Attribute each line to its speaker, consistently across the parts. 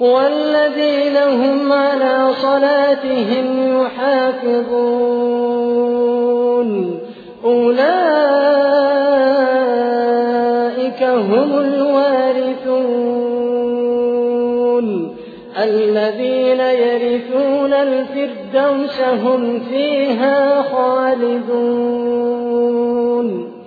Speaker 1: والذين هم على صلاتهم يحافظون. أولئك هم الوارثون. الذين يرثون الفردوس هم فيها خالدون.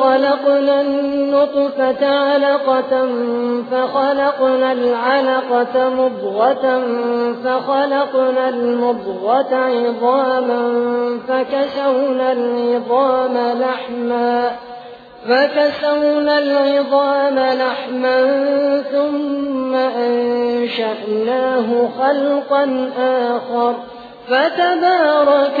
Speaker 1: خلقنا النطفة علقة فخلقنا العلقة مضغة فخلقنا المضغة عظاما فكسونا العظام لحما فكسونا العظام لحما ثم أنشأناه خلقا آخر فتبارك